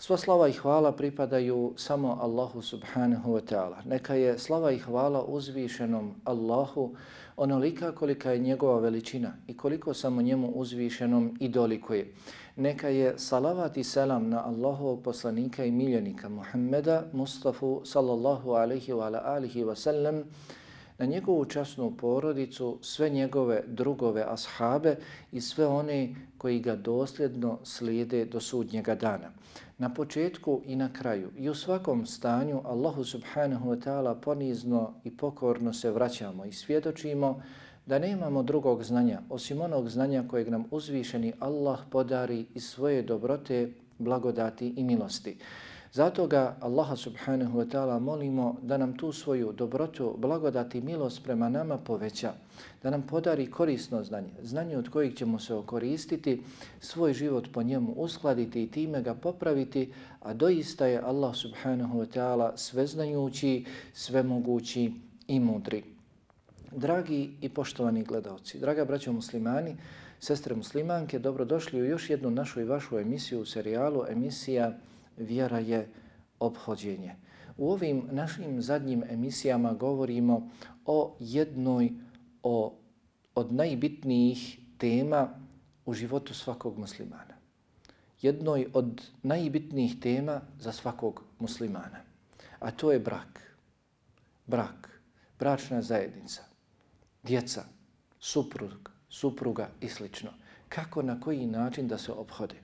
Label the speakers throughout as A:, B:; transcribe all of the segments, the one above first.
A: Sva slava i hvala pripadaju samo Allahu subhanahu wa ta'ala. Neka je slava i hvala uzvišenom Allahu onolika kolika je njegova veličina i koliko samo njemu uzvišenom i dolikuje. Neka je salavat i selam na Allahovog poslanika i miljenika Muhammeda Mustafa sallallahu alaihi wa alihi wa sallam na njegovu časnu porodicu, sve njegove drugove ashabe i sve one koji ga dosljedno slijede do sudnjega dana. Na početku i na kraju i u svakom stanju Allahu subhanahu wa ta'ala ponizno i pokorno se vraćamo i svjedočimo da nemamo drugog znanja osim onog znanja kojeg nam uzvišeni Allah podari iz svoje dobrote, blagodati i milosti. Zato ga Allaha subhanahu wa ta'ala molimo da nam tu svoju dobrotu, blagodati, milost prema nama poveća, da nam podari korisno znanje, znanje od kojih ćemo se okoristiti, svoj život po njemu uskladiti i time ga popraviti, a doista je Allah subhanahu wa ta'ala sveznajući, svemogući i mudri. Dragi i poštovani gledalci, draga braćo muslimani, sestre muslimanke, dobrodošli u još jednu našu i vašu emisiju u serijalu emisija vjera je obhođenje. U ovim našim zadnjim emisijama govorimo o jednoj o, od najbitnijih tema u životu svakog muslimana. Jednoj od najbitnijih tema za svakog muslimana. A to je brak. Brak, bračna zajednica, djeca, suprug, supruga i slično. Kako, na koji način da se obhode.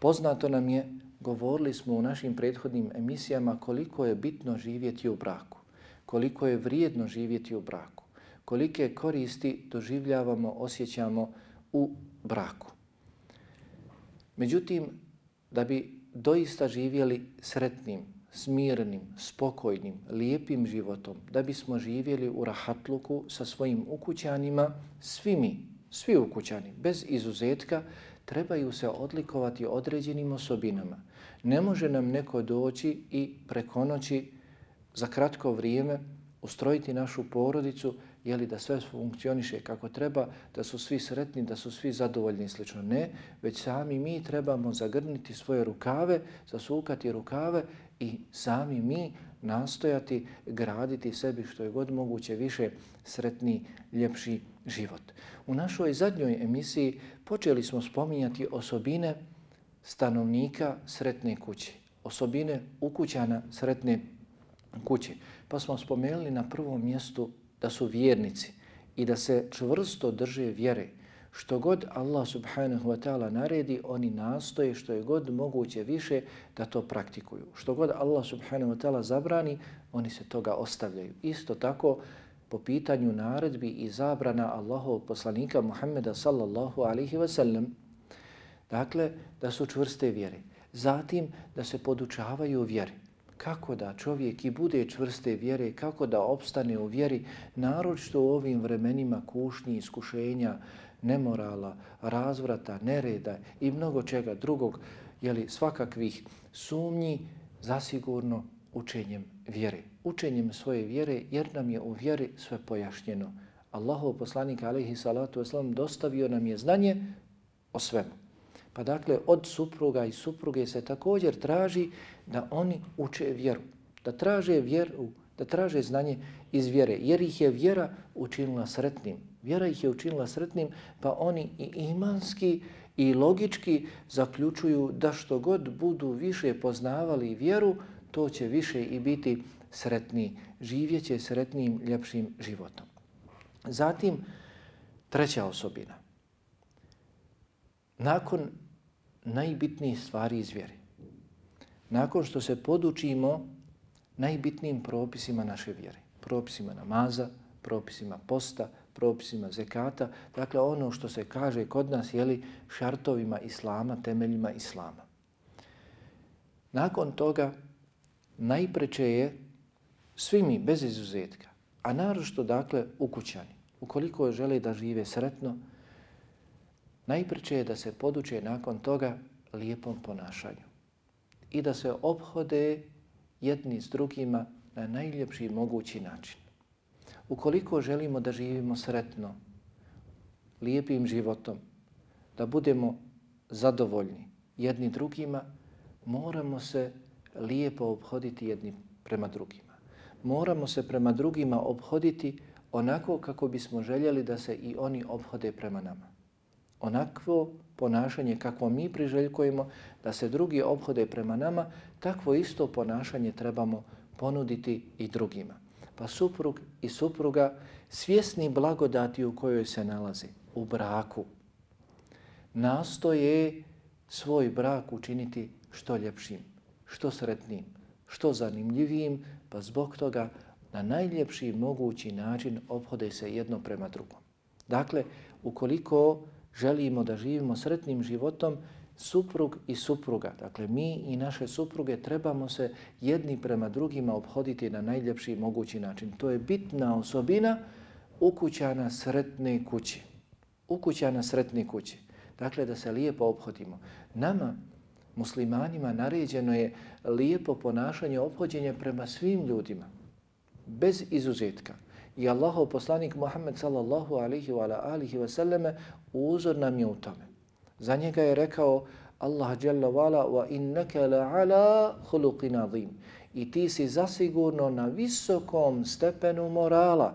A: Poznato nam je govorili smo u našim prethodnim emisijama koliko je bitno živjeti u braku, koliko je vrijedno živjeti u braku, kolike koristi doživljavamo, osjećamo u braku. Međutim, da bi doista živjeli sretnim, smirnim, spokojnim, lijepim životom, da bismo živjeli u rahatluku sa svojim ukućanima, svi mi, svi ukućani, bez izuzetka, trebaju se odlikovati određenim osobinama. Ne može nam neko doći i preko noći za kratko vrijeme ustrojiti našu porodicu je li da sve funkcioniše kako treba, da su svi sretni, da su svi zadovoljni i slično. Ne, već sami mi trebamo zagrniti svoje rukave, zasukati rukave i sami mi nastojati graditi sebi što je god moguće više sretni, ljepši život. U našoj zadnjoj emisiji počeli smo spominjati osobine stanovnika sretne kuće, osobine ukućana sretne kuće. Pa smo spomenuli na prvom mjestu da su vjernici i da se čvrsto drže vjere. Što god Allah subhanahu wa ta'ala naredi, oni nastoje što je god moguće više da to praktikuju. Što god Allah subhanahu wa ta'ala zabrani, oni se toga ostavljaju. Isto tako, po pitanju naredbi i zabrana Allahov poslanika Muhammeda sallallahu alihi wa sallam, dakle, da su čvrste vjere. Zatim, da se podučavaju vjeri. Kako da čovjek i bude čvrste vjere, kako da opstane u vjeri, naročito u ovim vremenima kušnji, iskušenja, nemorala, razvrata, nereda i mnogo čega drugog, jeli svakakvih sumnji, zasigurno učenjem vjere. Učenjem svoje vjere jer nam je u vjeri sve pojašnjeno. Allahov poslanik alaihi salatu wasalam dostavio nam je znanje o svemu. Pa dakle, od supruga i supruge se također traži da oni uče vjeru. Da traže vjeru, da traže znanje iz vjere. Jer ih je vjera učinila sretnim. Vjera ih je učinila sretnim, pa oni i imanski i logički zaključuju da što god budu više poznavali vjeru, to će više i biti sretni, živjeće sretnim, ljepšim životom. Zatim, treća osobina. Nakon najbitnijih stvari iz vjere, nakon što se podučimo najbitnijim propisima naše vjere, propisima namaza, propisima posta, propisima zekata, dakle ono što se kaže kod nas, jeli, šartovima islama, temeljima islama. Nakon toga najpreče je svi mi, bez izuzetka, a narošto dakle ukućani, ukoliko žele da žive sretno, najpreće je da se poduče nakon toga lijepom ponašanju i da se obhode jedni s drugima na najljepši mogući način. Ukoliko želimo da živimo sretno, lijepim životom, da budemo zadovoljni jedni drugima, moramo se lijepo obhoditi jedni prema drugima. Moramo se prema drugima obhoditi onako kako bismo željeli da se i oni obhode prema nama. Onakvo ponašanje kakvo mi priželjkujemo da se drugi obhode prema nama, takvo isto ponašanje trebamo ponuditi i drugima. Pa suprug i supruga svjesni blagodati u kojoj se nalazi u braku, nastoje svoj brak učiniti što ljepšim, što sretnim, što zanimljivijim, pa zbog toga na najljepši mogući način obhode se jedno prema drugom. Dakle, ukoliko želimo da živimo sretnim životom, suprug i supruga, dakle mi i naše supruge trebamo se jedni prema drugima obhoditi na najljepši mogući način. To je bitna osobina ukućana sretne kući. Ukućana sretne kući. Dakle, da se lijepo obhodimo. Nama, muslimanima, naređeno je lijepo ponašanje, obhođenje prema svim ljudima, bez izuzetka. I Allahov poslanik Muhammed sallallahu alihi wa alihi wa sallame uzor nam je u tome. Za njega je rekao Allah jalla vala wa innaka la ala khuluqin azim. I ti si zasigurno na visokom stepenu morala.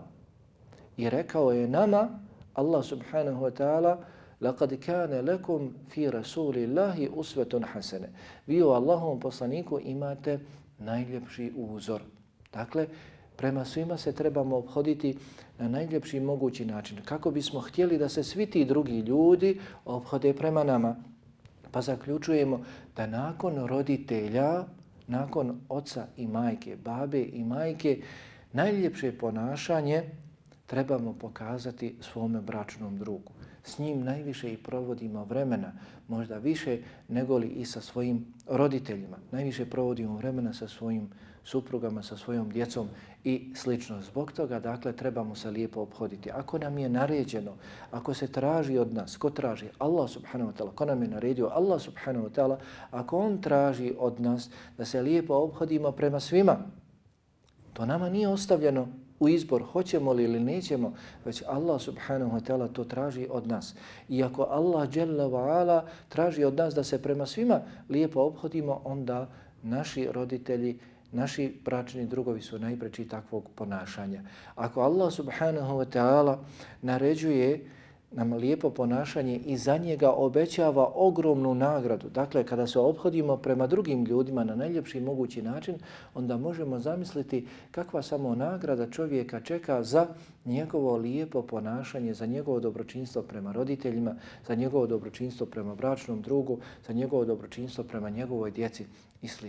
A: I rekao je nama Allah subhanahu wa ta'ala لقد كان لكم في رسول الله أسوة حسنة. Vi u Allahovom poslaniku imate najljepši uzor. Dakle, prema svima se trebamo obhoditi na najljepši mogući način. Kako bismo htjeli da se svi ti drugi ljudi obhode prema nama. Pa zaključujemo da nakon roditelja, nakon oca i majke, babe i majke, najljepše ponašanje trebamo pokazati svome bračnom drugu s njim najviše i provodimo vremena, možda više nego li i sa svojim roditeljima. Najviše provodimo vremena sa svojim suprugama, sa svojom djecom i slično. Zbog toga, dakle, trebamo se lijepo obhoditi. Ako nam je naređeno, ako se traži od nas, ko traži? Allah subhanahu wa ta'ala. Ko nam je naredio? Allah subhanahu wa ta'ala. Ako on traži od nas da se lijepo obhodimo prema svima, to nama nije ostavljeno u izbor hoćemo li ili nećemo, već Allah subhanahu wa ta'ala to traži od nas. I ako Allah jalla wa ala traži od nas da se prema svima lijepo obhodimo, onda naši roditelji, naši bračni drugovi su najpreči takvog ponašanja. Ako Allah subhanahu wa ta'ala naređuje nam lijepo ponašanje i za njega obećava ogromnu nagradu. Dakle, kada se obhodimo prema drugim ljudima na najljepši mogući način, onda možemo zamisliti kakva samo nagrada čovjeka čeka za njegovo lijepo ponašanje, za njegovo dobročinstvo prema roditeljima, za njegovo dobročinstvo prema bračnom drugu, za njegovo dobročinstvo prema njegovoj djeci i sl.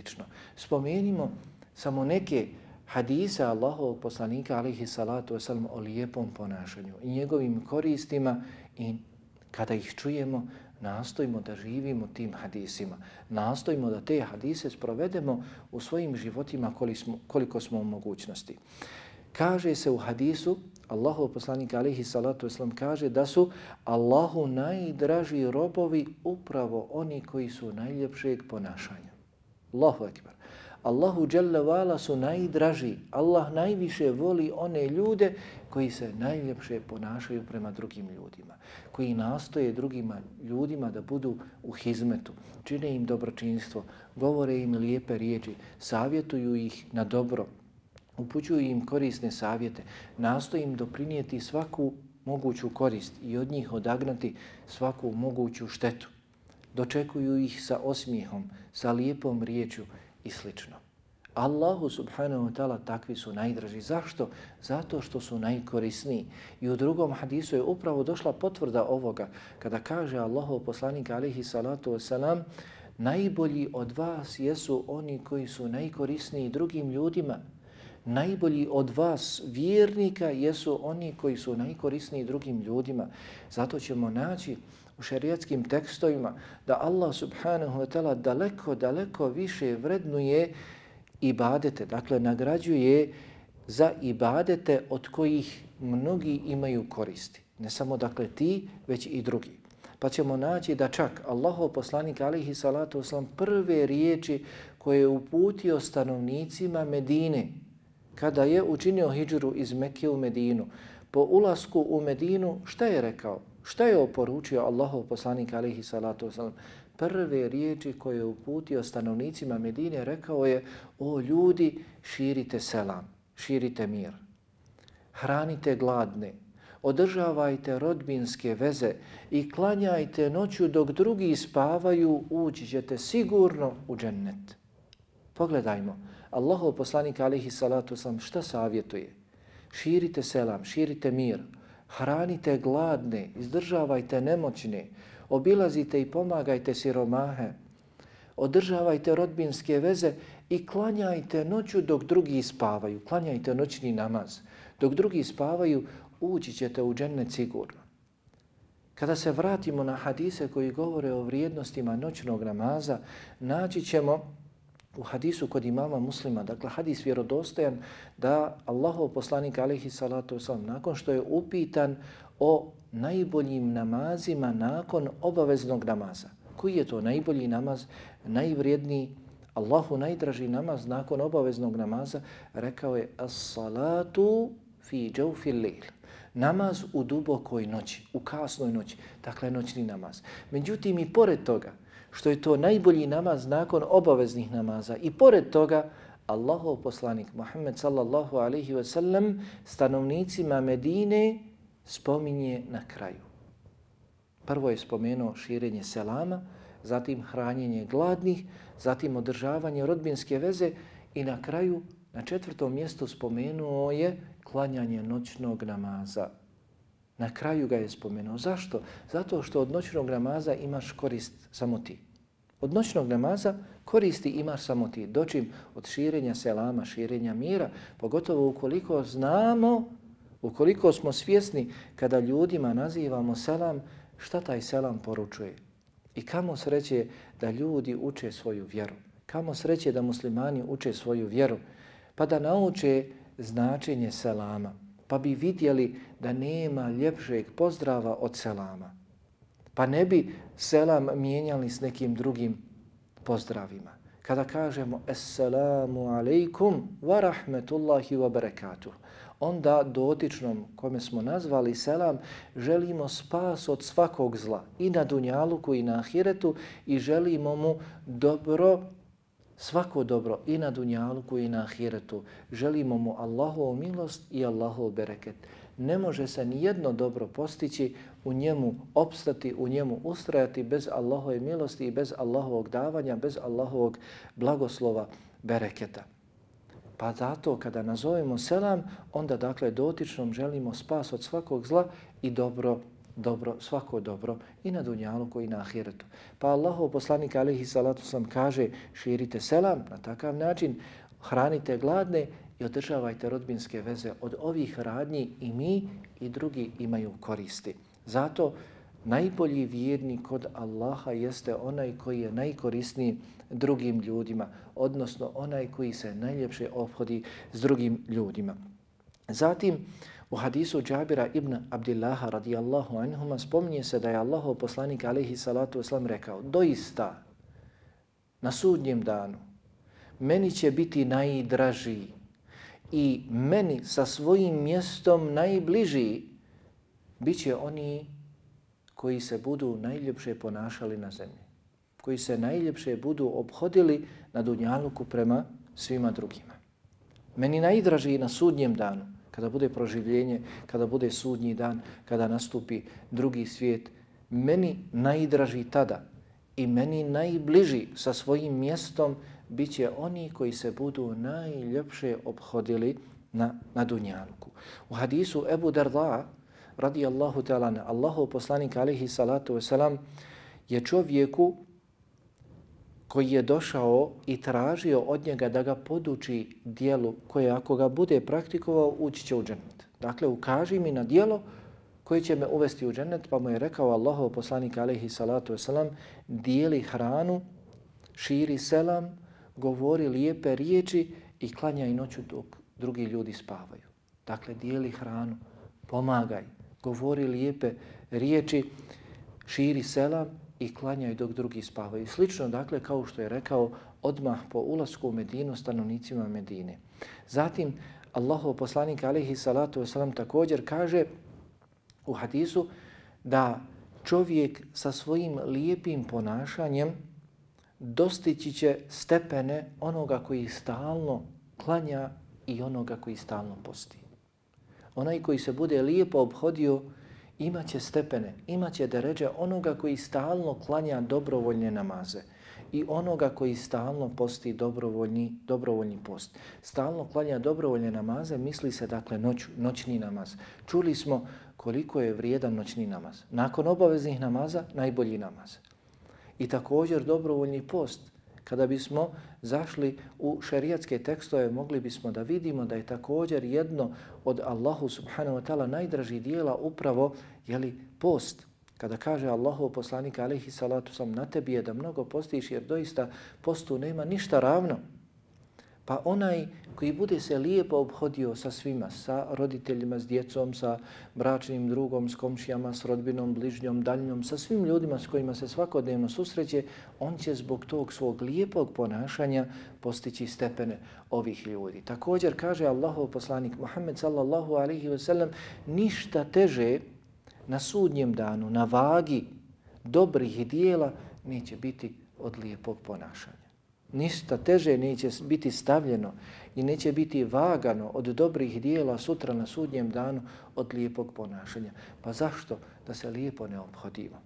A: Spomenimo samo neke hadise Allahovog poslanika alihi salatu wasalam o lijepom ponašanju i njegovim koristima i kada ih čujemo nastojimo da živimo tim hadisima. Nastojimo da te hadise sprovedemo u svojim životima koliko smo, koliko smo u mogućnosti. Kaže se u hadisu, Allahov poslanik alihi salatu islam kaže da su Allahu najdraži robovi upravo oni koji su najljepšeg ponašanja. Allahu ekber. Allahu Jalla su najdraži. Allah najviše voli one ljude koji se najljepše ponašaju prema drugim ljudima. Koji nastoje drugima ljudima da budu u hizmetu. Čine im dobročinstvo, govore im lijepe riječi, savjetuju ih na dobro, upućuju im korisne savjete, nastoje im doprinijeti svaku moguću korist i od njih odagnati svaku moguću štetu. Dočekuju ih sa osmijehom, sa lijepom riječju, i slično. Allahu subhanahu wa ta'ala takvi su najdraži. Zašto? Zato što su najkorisniji. I u drugom hadisu je upravo došla potvrda ovoga kada kaže Allahov poslanik alihi salatu wasalam najbolji od vas jesu oni koji su najkorisniji drugim ljudima. Najbolji od vas vjernika jesu oni koji su najkorisniji drugim ljudima. Zato ćemo naći u šarijatskim tekstovima da Allah subhanahu wa ta'ala daleko, daleko više vrednuje ibadete, dakle nagrađuje za ibadete od kojih mnogi imaju koristi. Ne samo dakle ti, već i drugi. Pa ćemo naći da čak Allahov poslanik alihi salatu oslam prve riječi koje je uputio stanovnicima Medine kada je učinio hijđuru iz Mekke u Medinu. Po ulasku u Medinu šta je rekao? Šta je oporučio Allahov poslanik alihi salatu oslam? Prve riječi koje je uputio stanovnicima Medine rekao je o ljudi širite selam, širite mir, hranite gladne, održavajte rodbinske veze i klanjajte noću dok drugi spavaju, ući ćete sigurno u džennet. Pogledajmo, Allahov poslanik alihi salatu sam šta savjetuje? Širite selam, širite mir, hranite gladne, izdržavajte nemoćne, obilazite i pomagajte siromahe, održavajte rodbinske veze i klanjajte noću dok drugi spavaju. Klanjajte noćni namaz. Dok drugi spavaju, ući ćete u džennet sigurno. Kada se vratimo na hadise koji govore o vrijednostima noćnog namaza, naći ćemo u hadisu kod imama muslima, dakle hadis vjerodostojan, da Allahov poslanik alihi salatu wasalam, nakon što je upitan o najboljim namazima nakon obaveznog namaza. Koji je to najbolji namaz, najvrijedniji, Allahu najdraži namaz nakon obaveznog namaza, rekao je as-salatu fi jawfil lejl. namaz u dubokoj noći, u kasnoj noći, dakle noćni namaz. Međutim, i pored toga, što je to najbolji namaz nakon obaveznih namaza, i pored toga, Allahov poslanik Muhammed sallallahu alaihi ve sellem stanovnicima Medine spominje na kraju. Prvo je spomenuo širenje selama, zatim hranjenje gladnih, zatim održavanje rodbinske veze i na kraju, na četvrtom mjestu spomenuo je klanjanje noćnog namaza. Na kraju ga je spomenuo. Zašto? Zato što od noćnog namaza imaš korist samo ti. Od noćnog namaza koristi imaš samo ti. Dočim od širenja selama, širenja mira, pogotovo ukoliko znamo, ukoliko smo svjesni kada ljudima nazivamo selam, šta taj selam poručuje? I kamo sreće da ljudi uče svoju vjeru? Kamo sreće da muslimani uče svoju vjeru? Pa da nauče značenje selama, pa bi vidjeli da nema ljepšeg pozdrava od selama. Pa ne bi selam mijenjali s nekim drugim pozdravima. Kada kažemo Assalamu alaikum wa rahmetullahi wa barakatuh, onda dotičnom kome smo nazvali selam želimo spas od svakog zla i na dunjaluku i na ahiretu i želimo mu dobro svako dobro i na dunjaluku i na ahiretu. Želimo mu Allahovu milost i Allahov bereket. Ne može se ni jedno dobro postići, u njemu opstati, u njemu ustrajati bez Allahove milosti i bez Allahovog davanja, bez Allahovog blagoslova bereketa. Pa zato kada nazovemo selam, onda dakle dotičnom želimo spas od svakog zla i dobro dobro, svako dobro i na dunjalu koji na ahiretu. Pa Allahov poslanik alihi salatu sam kaže širite selam na takav način, hranite gladne i održavajte rodbinske veze. Od ovih radnji i mi i drugi imaju koristi. Zato najbolji vjernik kod Allaha jeste onaj koji je najkorisniji drugim ljudima, odnosno onaj koji se najljepše obhodi s drugim ljudima. Zatim, U hadisu Džabira ibn Abdillaha radijallahu anhuma spominje se da je Allahov poslanik alaihi salatu wasalam rekao doista na sudnjem danu meni će biti najdraži i meni sa svojim mjestom najbliži bit će oni koji se budu najljepše ponašali na zemlji, koji se najljepše budu obhodili na dunjaluku prema svima drugima. Meni najdraži na sudnjem danu kada bude proživljenje, kada bude sudnji dan, kada nastupi drugi svijet, meni najdraži tada i meni najbliži sa svojim mjestom bit će oni koji se budu najljepše obhodili na, na Dunjanku. U hadisu Ebu Darda, radijallahu ta'ala, Allahu poslanik alihi salatu wasalam, je čovjeku koji je došao i tražio od njega da ga poduči dijelu koje ako ga bude praktikovao ući će u džennet. Dakle, ukaži mi na dijelo koje će me uvesti u džennet, pa mu je rekao Allahov poslanik alaihi salatu wasalam, dijeli hranu, širi selam, govori lijepe riječi i klanjaj noću dok drugi ljudi spavaju. Dakle, dijeli hranu, pomagaj, govori lijepe riječi, širi selam i klanjaju dok drugi spavaju. Slično, dakle, kao što je rekao, odmah po ulasku u Medinu stanovnicima Medine. Zatim, Allahov poslanik alihi salatu wasalam također kaže u hadisu da čovjek sa svojim lijepim ponašanjem dostići će stepene onoga koji stalno klanja i onoga koji stalno posti. Onaj koji se bude lijepo obhodio imaće stepene, imaće deređe onoga koji stalno klanja dobrovoljne namaze i onoga koji stalno posti dobrovoljni, dobrovoljni post. Stalno klanja dobrovoljne namaze, misli se dakle noć, noćni namaz. Čuli smo koliko je vrijedan noćni namaz. Nakon obaveznih namaza, najbolji namaz. I također dobrovoljni post. Kada bismo zašli u šerijatske tekstove, mogli bismo da vidimo da je također jedno od Allahu subhanahu wa ta'ala najdražih dijela upravo jeli, post. Kada kaže Allahu poslanika alaihi salatu sam na tebi je da mnogo postiš jer doista postu nema ništa ravno. Pa onaj koji bude se lijepo obhodio sa svima, sa roditeljima, s djecom, sa bračnim drugom, s komšijama, s rodbinom, bližnjom, daljnjom, sa svim ljudima s kojima se svakodnevno susreće, on će zbog tog svog lijepog ponašanja postići stepene ovih ljudi. Također kaže Allahov poslanik Muhammed sallallahu alaihi ve sellem ništa teže na sudnjem danu, na vagi dobrih dijela neće biti od lijepog ponašanja ništa teže neće biti stavljeno i neće biti vagano od dobrih dijela sutra na sudnjem danu od lijepog ponašanja. Pa zašto da se lijepo ne obhodimo?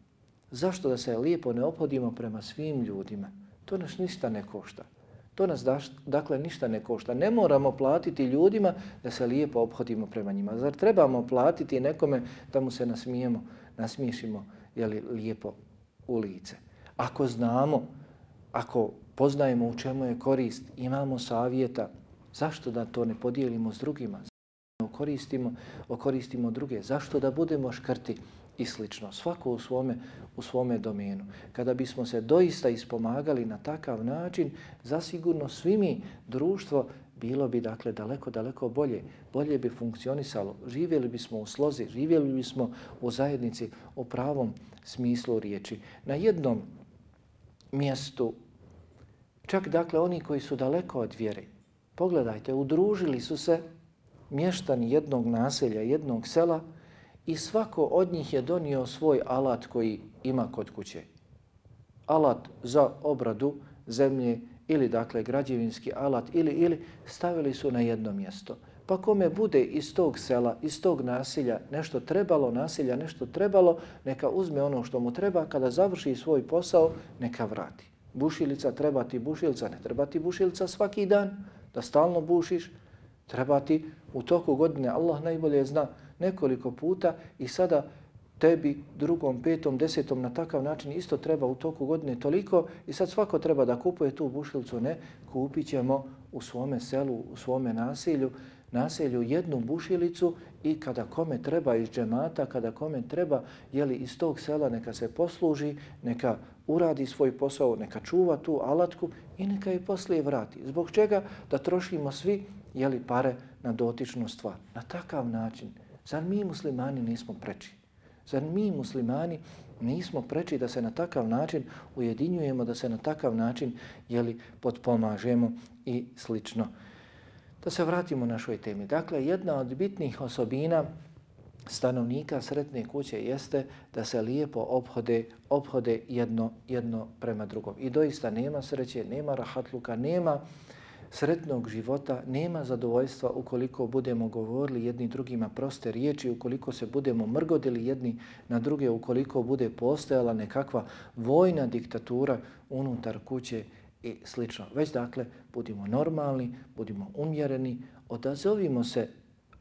A: Zašto da se lijepo ne obhodimo prema svim ljudima? To nas ništa ne košta. To nas daš, dakle ništa ne košta. Ne moramo platiti ljudima da se lijepo obhodimo prema njima. Zar trebamo platiti nekome da mu se nasmijemo, nasmiješimo jeli, lijepo u lice? Ako znamo, ako poznajemo u čemu je korist, imamo savjeta, zašto da to ne podijelimo s drugima? Zašto koristimo, okoristimo druge? Zašto da budemo škrti i slično? Svako u svome, u svome domenu. Kada bismo se doista ispomagali na takav način, zasigurno svimi društvo bilo bi dakle daleko, daleko bolje. Bolje bi funkcionisalo. Živjeli bismo u slozi, živjeli bismo u zajednici u pravom smislu riječi. Na jednom mjestu Čak dakle oni koji su daleko od vjere, pogledajte, udružili su se mještani jednog naselja, jednog sela i svako od njih je donio svoj alat koji ima kod kuće. Alat za obradu zemlje ili dakle građevinski alat ili ili stavili su na jedno mjesto. Pa kome bude iz tog sela, iz tog nasilja nešto trebalo, nasilja nešto trebalo, neka uzme ono što mu treba, kada završi svoj posao, neka vrati. Bušilica, treba ti bušilica, ne treba ti bušilica svaki dan, da stalno bušiš, treba ti u toku godine, Allah najbolje zna, nekoliko puta i sada tebi drugom, petom, desetom na takav način isto treba u toku godine toliko i sad svako treba da kupuje tu bušilicu, ne, kupit ćemo u svome selu, u svome nasilju, naselju jednu bušilicu i kada kome treba iz džemata, kada kome treba jeli, iz tog sela neka se posluži, neka uradi svoj posao, neka čuva tu alatku i neka je poslije vrati. Zbog čega? Da trošimo svi jeli, pare na dotičnu stvar. Na takav način. Zar mi muslimani nismo preči? Zar mi muslimani nismo preči da se na takav način ujedinjujemo, da se na takav način jeli, potpomažemo i slično. Da se vratimo našoj temi. Dakle, jedna od bitnih osobina stanovnika sretne kuće jeste da se lijepo obhode, obhode jedno, jedno prema drugom. I doista nema sreće, nema rahatluka, nema sretnog života, nema zadovoljstva ukoliko budemo govorili jedni drugima proste riječi, ukoliko se budemo mrgodili jedni na druge, ukoliko bude postojala nekakva vojna diktatura unutar kuće i slično. Već dakle, budimo normalni, budimo umjereni, odazovimo se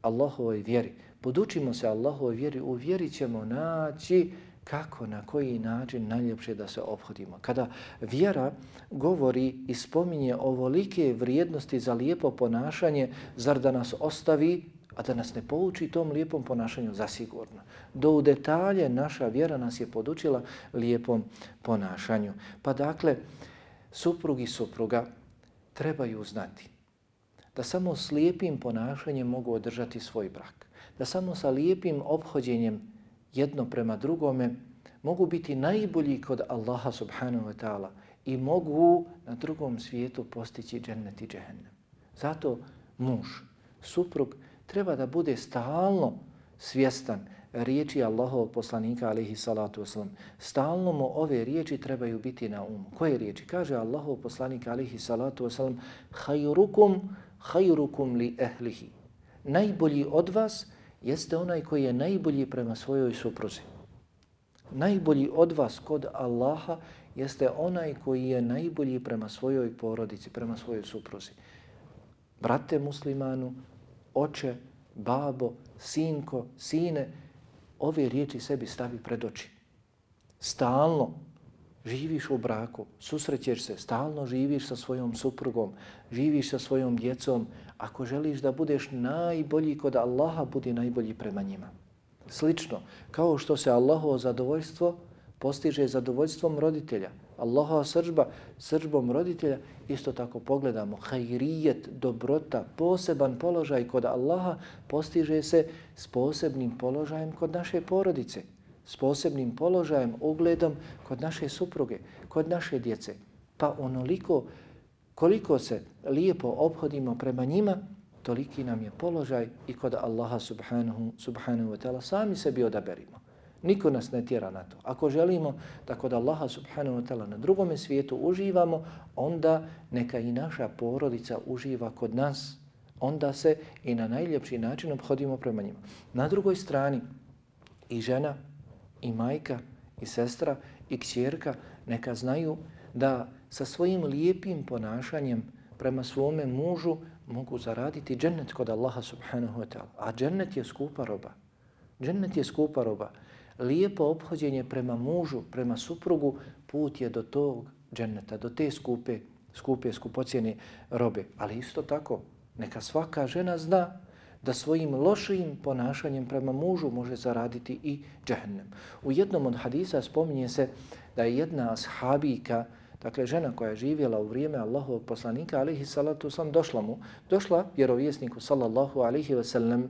A: Allahovoj vjeri, podučimo se Allahovoj vjeri, u vjeri ćemo naći kako, na koji način najljepše da se obhodimo. Kada vjera govori i spominje ovolike vrijednosti za lijepo ponašanje, zar da nas ostavi, a da nas ne pouči tom lijepom ponašanju zasigurno. Do u detalje naša vjera nas je podučila lijepom ponašanju. Pa dakle, suprug i supruga trebaju znati da samo s lijepim ponašanjem mogu održati svoj brak, da samo sa lijepim obhođenjem jedno prema drugome mogu biti najbolji kod Allaha subhanahu wa ta'ala i mogu na drugom svijetu postići džennet i džehennem. Zato muž, suprug, treba da bude stalno svjestan riječi Allahovog poslanika alihi salatu wasalam. Stalno mu ove riječi trebaju biti na umu. Koje riječi? Kaže Allahov poslanik alihi salatu wasalam Hayrukum, hayrukum li ehlihi. Najbolji od vas jeste onaj koji je najbolji prema svojoj supruzi. Najbolji od vas kod Allaha jeste onaj koji je najbolji prema svojoj porodici, prema svojoj supruzi. Brate muslimanu, oče, babo, sinko, sine, ove riječi sebi stavi pred oči. Stalno živiš u braku, susrećeš se, stalno živiš sa svojom suprugom, živiš sa svojom djecom. Ako želiš da budeš najbolji kod Allaha, budi najbolji prema njima. Slično, kao što se Allahovo zadovoljstvo postiže zadovoljstvom roditelja. Allahova sržba sržbom roditelja isto tako pogledamo. Hajrijet, dobrota, poseban položaj kod Allaha postiže se s posebnim položajem kod naše porodice. S posebnim položajem, ugledom kod naše supruge, kod naše djece. Pa onoliko koliko se lijepo obhodimo prema njima, toliki nam je položaj i kod Allaha subhanahu, subhanahu wa ta'ala. Sami sebi odaberimo. Niko nas ne tjera na to. Ako želimo da kod Allaha subhanahu wa ta'ala na drugome svijetu uživamo, onda neka i naša porodica uživa kod nas. Onda se i na najljepši način obhodimo prema njima. Na drugoj strani i žena, i majka, i sestra, i kćerka neka znaju da sa svojim lijepim ponašanjem prema svome mužu mogu zaraditi džennet kod Allaha subhanahu wa ta'ala. A džennet je skupa roba. Džennet je skupa roba lijepo obhođenje prema mužu, prema suprugu, put je do tog dženneta, do te skupe, skupe, skupocjene robe. Ali isto tako, neka svaka žena zna da svojim lošim ponašanjem prema mužu može zaraditi i džehennem. U jednom od hadisa spominje se da je jedna ashabika, dakle žena koja je živjela u vrijeme Allahovog poslanika, alihi salatu sam, došla mu, došla vjerovjesniku sallallahu alihi wasallam,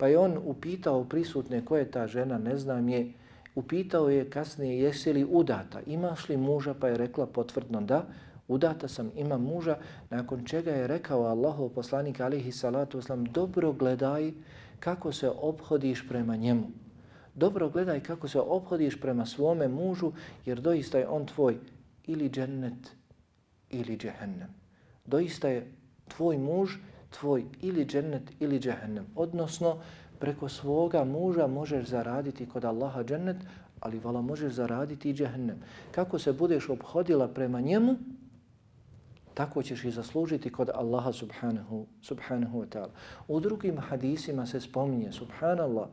A: Pa je on upitao prisutne ko je ta žena, ne znam je, upitao je kasnije jesi li udata, imaš li muža, pa je rekla potvrdno da, udata sam, imam muža, nakon čega je rekao Allahov poslanik alihi salatu oslam, dobro gledaj kako se obhodiš prema njemu. Dobro gledaj kako se obhodiš prema svome mužu, jer doista je on tvoj ili džennet ili džehennem. Doista je tvoj muž tvoj ili džennet ili džehennem. Odnosno, preko svoga muža možeš zaraditi kod Allaha džennet, ali vala možeš zaraditi i džehennem. Kako se budeš obhodila prema njemu, tako ćeš i zaslužiti kod Allaha subhanahu, subhanahu wa ta'ala. U drugim hadisima se spominje, subhanallah,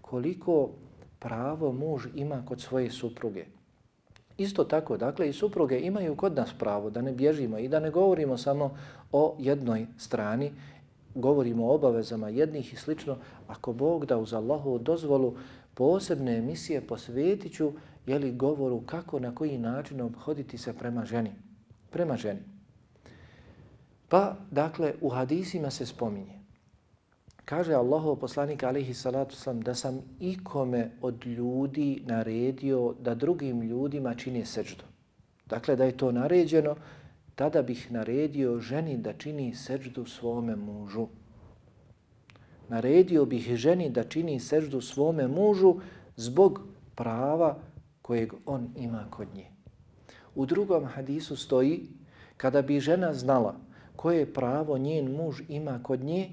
A: koliko pravo muž ima kod svoje supruge. Isto tako, dakle, i supruge imaju kod nas pravo da ne bježimo i da ne govorimo samo o jednoj strani, govorimo o obavezama jednih i slično. Ako Bog da uz Allahu dozvolu posebne emisije posvetit ću jeli, govoru kako, na koji način obhoditi se prema ženi. Prema ženi. Pa, dakle, u hadisima se spominje Kaže Allahov poslanik alihi salatu sam da sam ikome od ljudi naredio da drugim ljudima čini seđdu. Dakle, da je to naređeno, tada bih naredio ženi da čini seđdu svome mužu. Naredio bih ženi da čini seđdu svome mužu zbog prava kojeg on ima kod nje. U drugom hadisu stoji, kada bi žena znala koje pravo njen muž ima kod nje,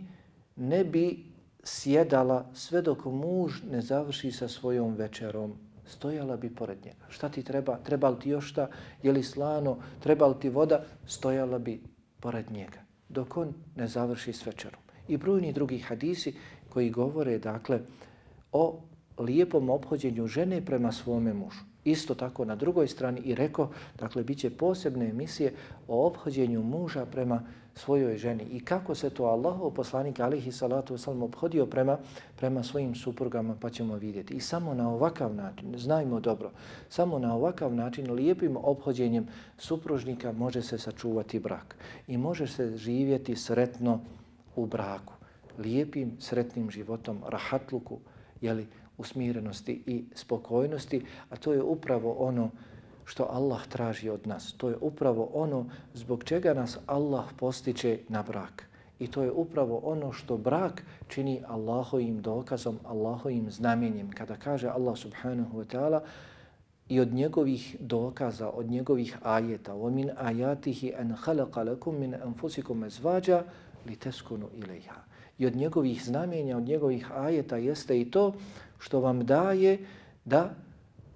A: ne bi sjedala sve dok muž ne završi sa svojom večerom. Stojala bi pored njega. Šta ti treba? Treba li ti još šta? Je li slano? Treba li ti voda? Stojala bi pored njega. Dok on ne završi s večerom. I brojni drugi hadisi koji govore dakle o lijepom obhođenju žene prema svome mužu. Isto tako na drugoj strani i rekao, dakle, bit će posebne emisije o obhođenju muža prema svojoj ženi i kako se to Allahov poslanik alihi salatu wasalam obhodio prema, prema svojim suprugama pa ćemo vidjeti. I samo na ovakav način, znajmo dobro, samo na ovakav način lijepim obhođenjem supružnika može se sačuvati brak i može se živjeti sretno u braku. Lijepim, sretnim životom, rahatluku, jeli, usmirenosti i spokojnosti, a to je upravo ono što Allah traži od nas. To je upravo ono zbog čega nas Allah postiče na brak. I to je upravo ono što brak čini Allahovim dokazom, Allahovim znamenjem. Kada kaže Allah subhanahu wa ta'ala i od njegovih dokaza, od njegovih ajeta, وَمِنْ آيَاتِهِ أَنْ خَلَقَ لَكُمْ مِنْ أَنْفُسِكُمْ أَزْوَاجًا لِتَسْكُنُوا إِلَيْهَا I od njegovih znamenja, od njegovih ajeta jeste i to što vam daje da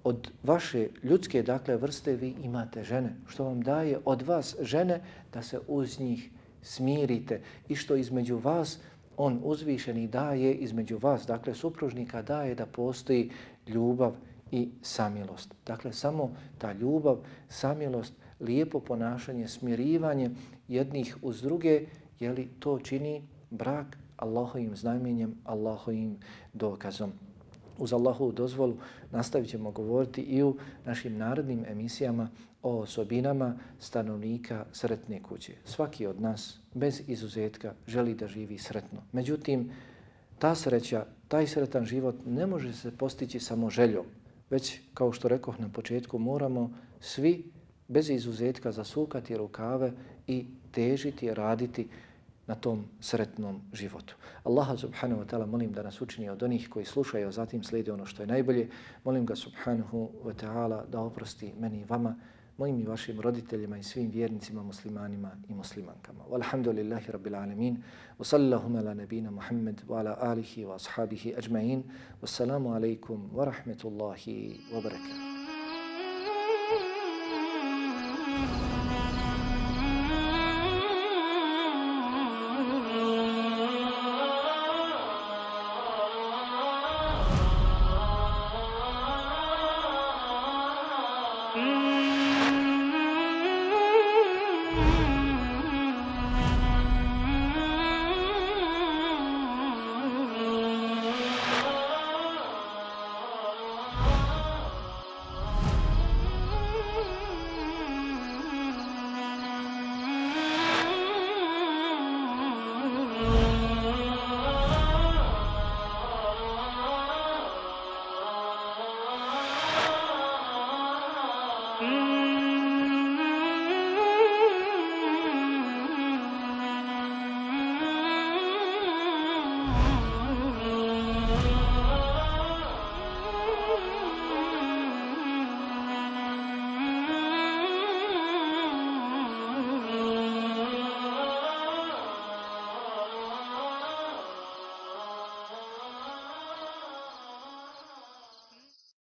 A: od vaše ljudske dakle vrste vi imate žene, što vam daje od vas žene da se uz njih smirite. I što između vas on uzvišeni daje između vas, dakle supružnika daje da postoji ljubav i samilost. Dakle, samo ta ljubav, samilost, lijepo ponašanje, smirivanje jednih uz druge, je li to čini brak Allahovim znamenjem, Allahovim dokazom? Uz Allahovu dozvolu nastavit ćemo govoriti i u našim narodnim emisijama o osobinama stanovnika sretne kuće. Svaki od nas, bez izuzetka, želi da živi sretno. Međutim, ta sreća, taj sretan život ne može se postići samo željom, već, kao što rekoh na početku, moramo svi bez izuzetka zasukati rukave i težiti, raditi na tom sretnom životu. Allaha subhanahu wa ta'ala molim da nas učini od onih koji slušaju, a zatim slijede ono što je najbolje. Molim ga subhanahu wa ta'ala da oprosti meni i vama, mojim i vašim roditeljima i svim vjernicima, muslimanima i muslimankama. Walhamdulillahi rabbil alamin. Wa sallahum ala nabina Muhammed wa ala alihi wa ashabihi ajma'in. Wassalamu alaikum wa rahmetullahi wa barakatuh.